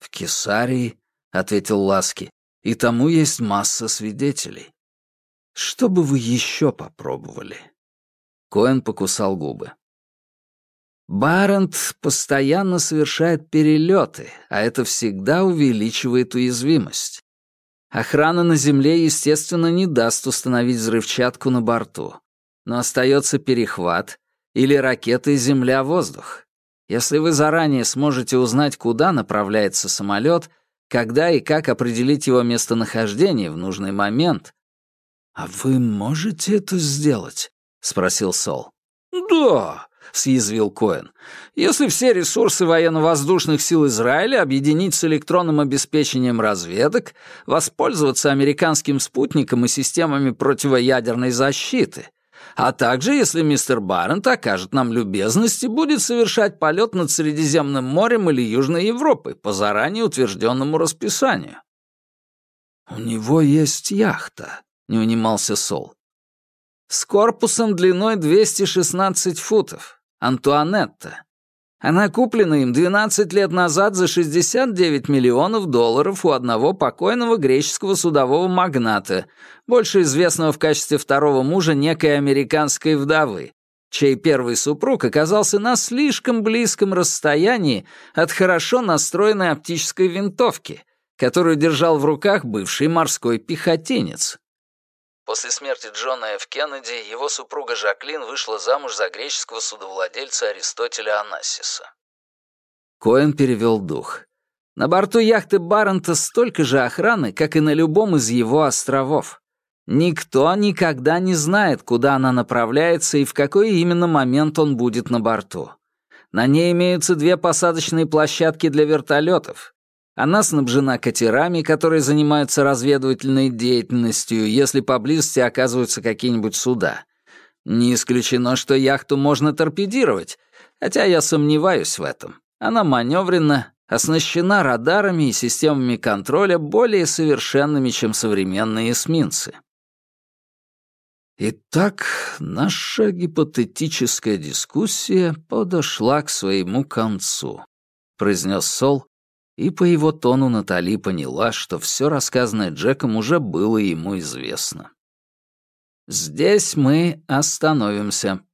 В Кесарии, — ответил Ласки, — и тому есть масса свидетелей. Что бы вы еще попробовали? Коэн покусал губы. Барент постоянно совершает перелеты, а это всегда увеличивает уязвимость. Охрана на Земле, естественно, не даст установить взрывчатку на борту. Но остается перехват или ракеты Земля-воздух. Если вы заранее сможете узнать, куда направляется самолет, когда и как определить его местонахождение в нужный момент. «А вы можете это сделать?» — спросил Сол. «Да», — съязвил Коэн. «Если все ресурсы военно-воздушных сил Израиля объединить с электронным обеспечением разведок, воспользоваться американским спутником и системами противоядерной защиты, а также, если мистер Баррент окажет нам любезность и будет совершать полет над Средиземным морем или Южной Европой по заранее утвержденному расписанию». «У него есть яхта», — не унимался Сол. С корпусом длиной 216 футов. Антуанетта. Она куплена им 12 лет назад за 69 миллионов долларов у одного покойного греческого судового магната, больше известного в качестве второго мужа некой американской вдовы, чей первый супруг оказался на слишком близком расстоянии от хорошо настроенной оптической винтовки, которую держал в руках бывший морской пехотинец. После смерти Джона Ф. Кеннеди его супруга Жаклин вышла замуж за греческого судовладельца Аристотеля Анассиса. Коэн перевел дух. На борту яхты Баррента столько же охраны, как и на любом из его островов. Никто никогда не знает, куда она направляется и в какой именно момент он будет на борту. На ней имеются две посадочные площадки для вертолетов. Она снабжена катерами, которые занимаются разведывательной деятельностью, если поблизости оказываются какие-нибудь суда. Не исключено, что яхту можно торпедировать, хотя я сомневаюсь в этом. Она маневренна, оснащена радарами и системами контроля более совершенными, чем современные эсминцы. Итак, наша гипотетическая дискуссия подошла к своему концу, произнес Сол, и по его тону Натали поняла, что все рассказанное Джеком уже было ему известно. «Здесь мы остановимся».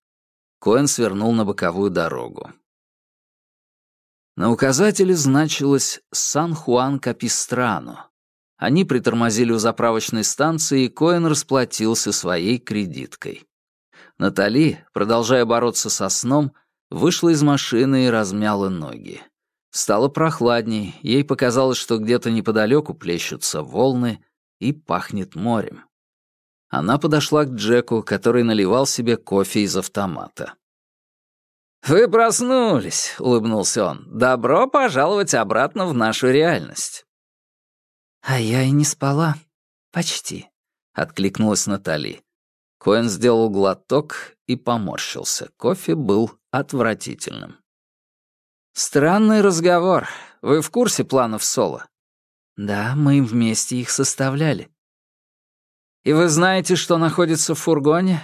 Коэн свернул на боковую дорогу. На указателе значилось «Сан-Хуан Капистрано», они притормозили у заправочной станции, и Коэн расплатился своей кредиткой. Натали, продолжая бороться со сном, вышла из машины и размяла ноги. Стало прохладней, ей показалось, что где-то неподалеку плещутся волны и пахнет морем. Она подошла к Джеку, который наливал себе кофе из автомата. «Вы проснулись», — улыбнулся он. «Добро пожаловать обратно в нашу реальность». «А я и не спала. Почти», — откликнулась Натали. Коэн сделал глоток и поморщился. Кофе был отвратительным. «Странный разговор. Вы в курсе планов Соло?» «Да, мы вместе их составляли». «И вы знаете, что находится в фургоне?»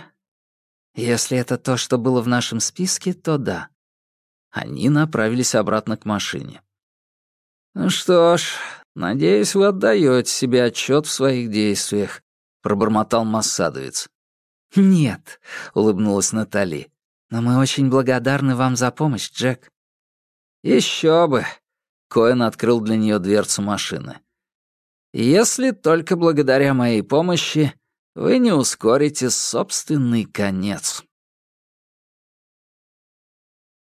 «Если это то, что было в нашем списке, то да». Они направились обратно к машине. «Ну что ж, «Надеюсь, вы отдаете себе отчет в своих действиях», — пробормотал массадовец. «Нет», — улыбнулась Натали. «Но мы очень благодарны вам за помощь, Джек». Еще бы», — Коэн открыл для нее дверцу машины. «Если только благодаря моей помощи вы не ускорите собственный конец».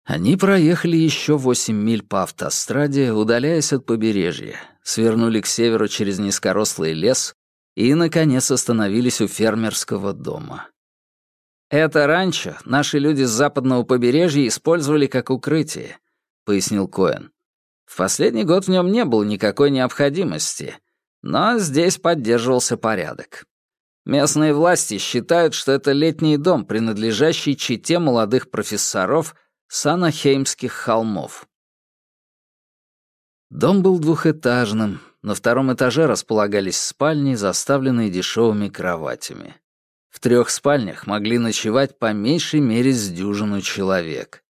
Они проехали еще восемь миль по автостраде, удаляясь от побережья, свернули к северу через низкорослый лес и, наконец, остановились у фермерского дома. «Это ранчо наши люди с западного побережья использовали как укрытие», — пояснил Коэн. «В последний год в нем не было никакой необходимости, но здесь поддерживался порядок. Местные власти считают, что это летний дом, принадлежащий чете молодых профессоров Санахеймских холмов. Дом был двухэтажным, на втором этаже располагались спальни, заставленные дешевыми кроватями. В трех спальнях могли ночевать по меньшей мере с дюжину человек.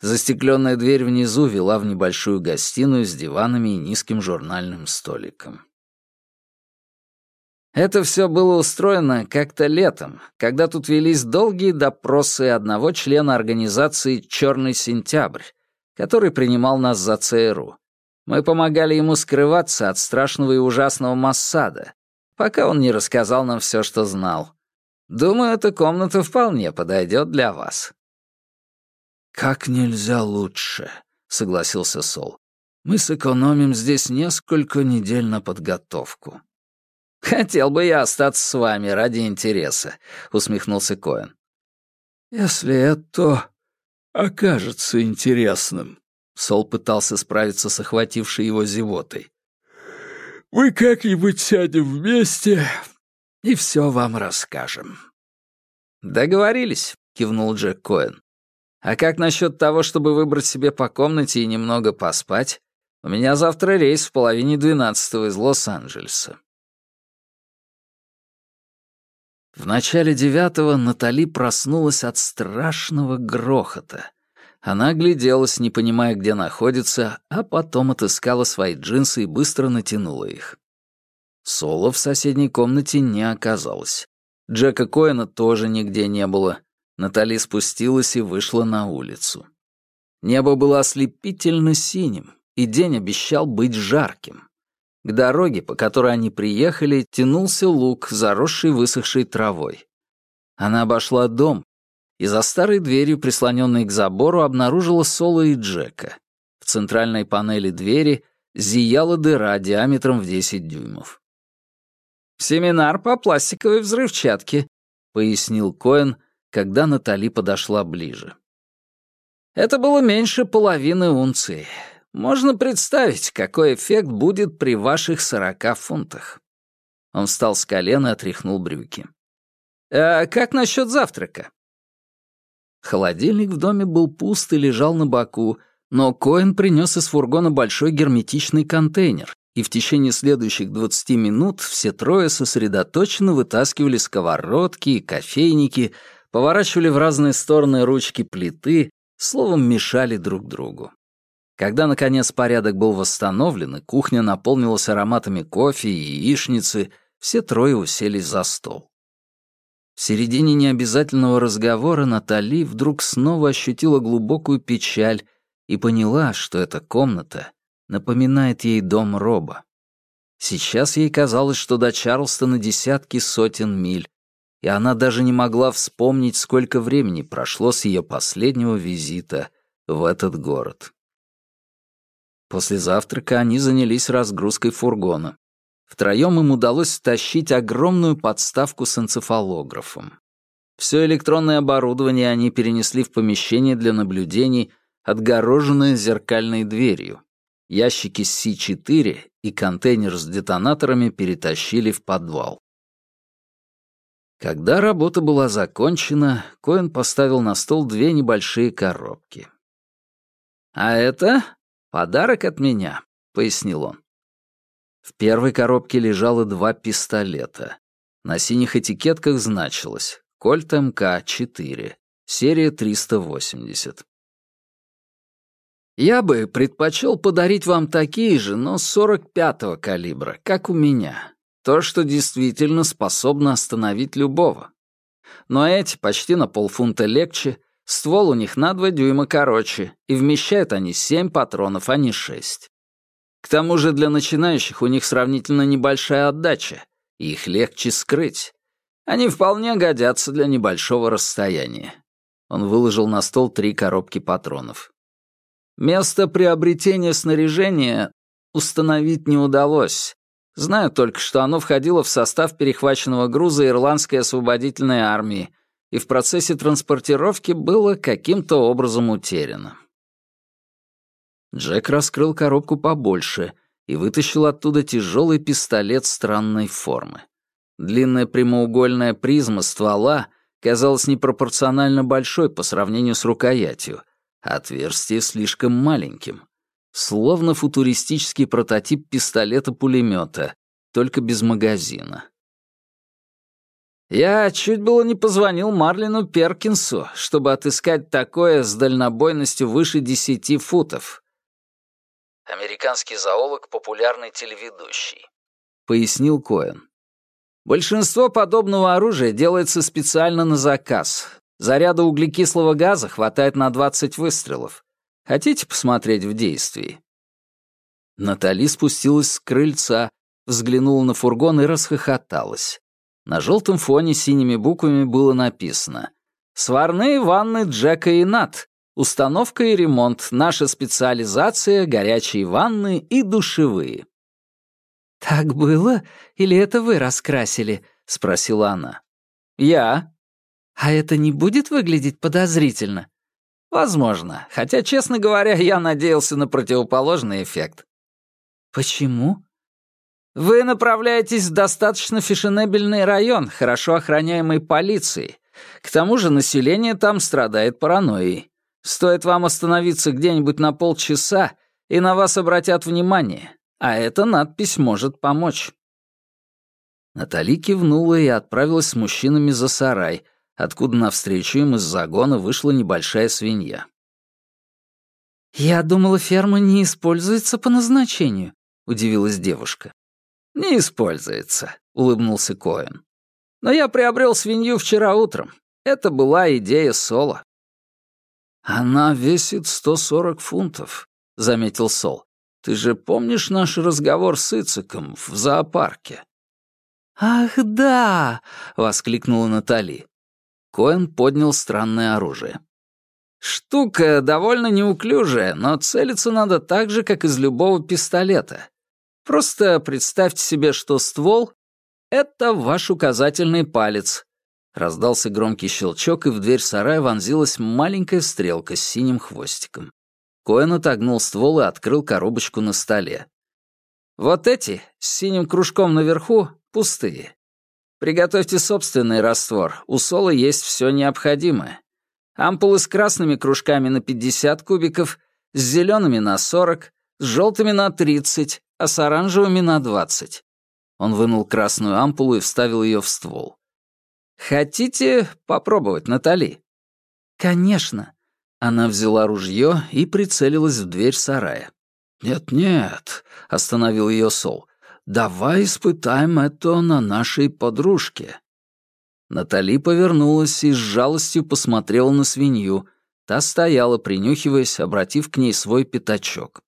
Застекленная дверь внизу вела в небольшую гостиную с диванами и низким журнальным столиком. Это все было устроено как-то летом, когда тут велись долгие допросы одного члена организации «Черный сентябрь», который принимал нас за ЦРУ. Мы помогали ему скрываться от страшного и ужасного Массада, пока он не рассказал нам все, что знал. Думаю, эта комната вполне подойдет для вас». «Как нельзя лучше», — согласился Сол. «Мы сэкономим здесь несколько недель на подготовку». «Хотел бы я остаться с вами ради интереса», — усмехнулся Коэн. «Если это окажется интересным», Сол пытался справиться с охватившей его зевотой. «Мы как-нибудь сядем вместе и все вам расскажем». «Договорились», — кивнул Джек Коэн. «А как насчет того, чтобы выбрать себе по комнате и немного поспать? У меня завтра рейс в половине двенадцатого из Лос-Анджелеса». В начале девятого Натали проснулась от страшного грохота — она огляделась, не понимая, где находится, а потом отыскала свои джинсы и быстро натянула их. Соло в соседней комнате не оказалось. Джека Коэна тоже нигде не было. Натали спустилась и вышла на улицу. Небо было ослепительно синим, и день обещал быть жарким. К дороге, по которой они приехали, тянулся луг, заросший высохшей травой. Она обошла дом, и за старой дверью, прислоненной к забору, обнаружила Соло и Джека. В центральной панели двери зияла дыра диаметром в 10 дюймов. «Семинар по пластиковой взрывчатке», — пояснил Коэн, когда Натали подошла ближе. Это было меньше половины унции. Можно представить, какой эффект будет при ваших сорока фунтах. Он встал с колена и отряхнул брюки. «А как насчет завтрака?» Холодильник в доме был пуст и лежал на боку, но Коэн принес из фургона большой герметичный контейнер, и в течение следующих 20 минут все трое сосредоточенно вытаскивали сковородки и кофейники, поворачивали в разные стороны ручки плиты, словом, мешали друг другу. Когда, наконец, порядок был восстановлен, и кухня наполнилась ароматами кофе и яичницы, все трое уселись за стол. В середине необязательного разговора Натали вдруг снова ощутила глубокую печаль и поняла, что эта комната напоминает ей дом Роба. Сейчас ей казалось, что до Чарлстона десятки сотен миль, и она даже не могла вспомнить, сколько времени прошло с ее последнего визита в этот город. После завтрака они занялись разгрузкой фургона. Втроем им удалось стащить огромную подставку с энцефалографом. Все электронное оборудование они перенесли в помещение для наблюдений, отгороженное зеркальной дверью. Ящики с Си-4 и контейнер с детонаторами перетащили в подвал. Когда работа была закончена, Коэн поставил на стол две небольшие коробки. «А это «Подарок от меня», — пояснил он. В первой коробке лежало два пистолета. На синих этикетках значилось «Кольт МК-4», серия 380. Я бы предпочел подарить вам такие же, но 45-го калибра, как у меня. То, что действительно способно остановить любого. Но эти почти на полфунта легче — Ствол у них на два дюйма короче, и вмещают они семь патронов, а не шесть. К тому же для начинающих у них сравнительно небольшая отдача, и их легче скрыть. Они вполне годятся для небольшого расстояния. Он выложил на стол три коробки патронов. Место приобретения снаряжения установить не удалось. Знаю только, что оно входило в состав перехваченного груза Ирландской освободительной армии, и в процессе транспортировки было каким-то образом утеряно. Джек раскрыл коробку побольше и вытащил оттуда тяжелый пистолет странной формы. Длинная прямоугольная призма ствола казалась непропорционально большой по сравнению с рукоятью, а отверстие слишком маленьким. Словно футуристический прототип пистолета-пулемета, только без магазина. Я чуть было не позвонил Марлину Перкинсу, чтобы отыскать такое с дальнобойностью выше десяти футов. Американский зоолог, популярный телеведущий. Пояснил Коэн. Большинство подобного оружия делается специально на заказ. Заряда углекислого газа хватает на 20 выстрелов. Хотите посмотреть в действии? Натали спустилась с крыльца, взглянула на фургон и расхохоталась. На желтом фоне синими буквами было написано «Сварные ванны Джека и Нат. Установка и ремонт. Наша специализация. Горячие ванны и душевые». «Так было? Или это вы раскрасили?» — спросила она. «Я». «А это не будет выглядеть подозрительно?» «Возможно. Хотя, честно говоря, я надеялся на противоположный эффект». «Почему?» Вы направляетесь в достаточно фешенебельный район, хорошо охраняемый полицией. К тому же население там страдает паранойей. Стоит вам остановиться где-нибудь на полчаса, и на вас обратят внимание, а эта надпись может помочь». Натали кивнула и отправилась с мужчинами за сарай, откуда навстречу им из загона вышла небольшая свинья. «Я думала, ферма не используется по назначению», — удивилась девушка. «Не используется», — улыбнулся Коэн. «Но я приобрел свинью вчера утром. Это была идея Сола». «Она весит 140 фунтов», — заметил Сол. «Ты же помнишь наш разговор с Ициком в зоопарке?» «Ах, да!» — воскликнула Натали. Коэн поднял странное оружие. «Штука довольно неуклюжая, но целиться надо так же, как из любого пистолета. Просто представьте себе, что ствол — это ваш указательный палец. Раздался громкий щелчок, и в дверь сарая вонзилась маленькая стрелка с синим хвостиком. Коэн отогнул ствол и открыл коробочку на столе. «Вот эти, с синим кружком наверху, пустые. Приготовьте собственный раствор, у Соло есть все необходимое. Ампулы с красными кружками на 50 кубиков, с зелеными на 40, с желтыми на 30, а с оранжевыми на 20. Он вынул красную ампулу и вставил ее в ствол. «Хотите попробовать, Натали?» «Конечно». Она взяла ружье и прицелилась в дверь сарая. «Нет-нет», — остановил ее Сол. «Давай испытаем это на нашей подружке». Натали повернулась и с жалостью посмотрела на свинью. Та стояла, принюхиваясь, обратив к ней свой пятачок.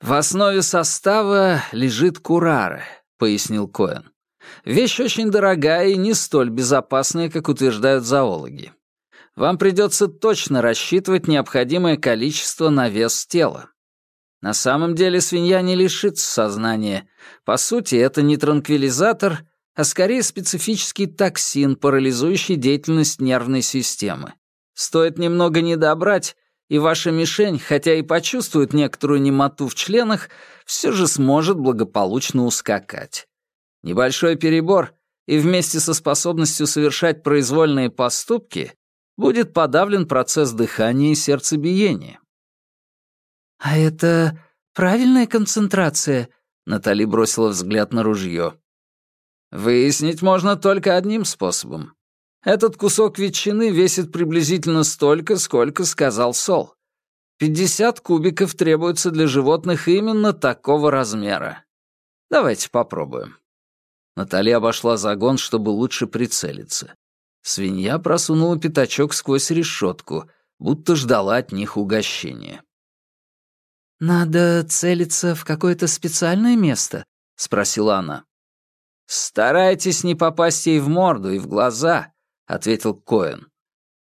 «В основе состава лежит курара», — пояснил Коэн. «Вещь очень дорогая и не столь безопасная, как утверждают зоологи. Вам придется точно рассчитывать необходимое количество на вес тела. На самом деле свинья не лишится сознания. По сути, это не транквилизатор, а скорее специфический токсин, парализующий деятельность нервной системы. Стоит немного недобрать, и ваша мишень, хотя и почувствует некоторую немоту в членах, все же сможет благополучно ускакать. Небольшой перебор, и вместе со способностью совершать произвольные поступки будет подавлен процесс дыхания и сердцебиения. «А это правильная концентрация?» Натали бросила взгляд на ружье. «Выяснить можно только одним способом. Этот кусок ветчины весит приблизительно столько, сколько сказал Сол. 50 кубиков требуется для животных именно такого размера. Давайте попробуем. Натали обошла загон, чтобы лучше прицелиться. Свинья просунула пятачок сквозь решетку, будто ждала от них угощения. «Надо целиться в какое-то специальное место?» — спросила она. «Старайтесь не попасть ей в морду и в глаза», — ответил Коэн.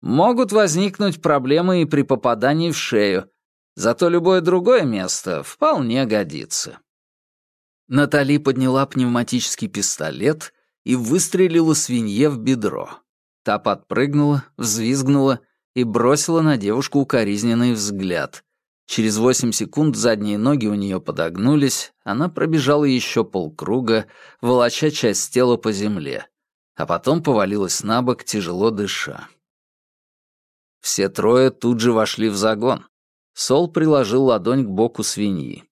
«Могут возникнуть проблемы и при попадании в шею, зато любое другое место вполне годится». Натали подняла пневматический пистолет и выстрелила свинье в бедро. Та подпрыгнула, взвизгнула и бросила на девушку укоризненный взгляд. Через восемь секунд задние ноги у нее подогнулись, она пробежала еще полкруга, волоча часть тела по земле а потом повалилась на бок, тяжело дыша. Все трое тут же вошли в загон. Сол приложил ладонь к боку свиньи.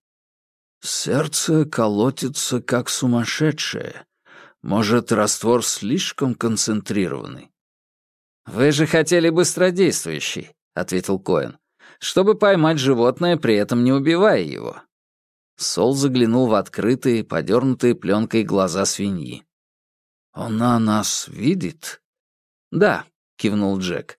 «Сердце колотится, как сумасшедшее. Может, раствор слишком концентрированный?» «Вы же хотели быстродействующий», — ответил Коэн, «чтобы поймать животное, при этом не убивая его». Сол заглянул в открытые, подернутые пленкой глаза свиньи. «Она нас видит?» «Да», — кивнул Джек.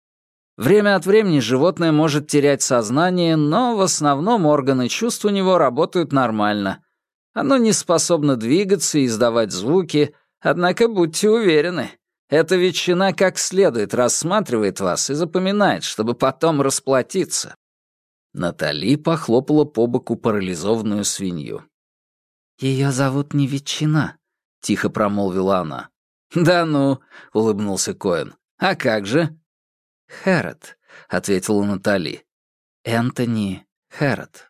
«Время от времени животное может терять сознание, но в основном органы чувств у него работают нормально. Оно не способно двигаться и издавать звуки, однако будьте уверены, эта ветчина как следует рассматривает вас и запоминает, чтобы потом расплатиться». Натали похлопала по боку парализованную свинью. «Ее зовут не ветчина», — тихо промолвила она. «Да ну», — улыбнулся Коэн. «А как же?» «Хэрот», — ответила Натали. «Энтони Хэрот».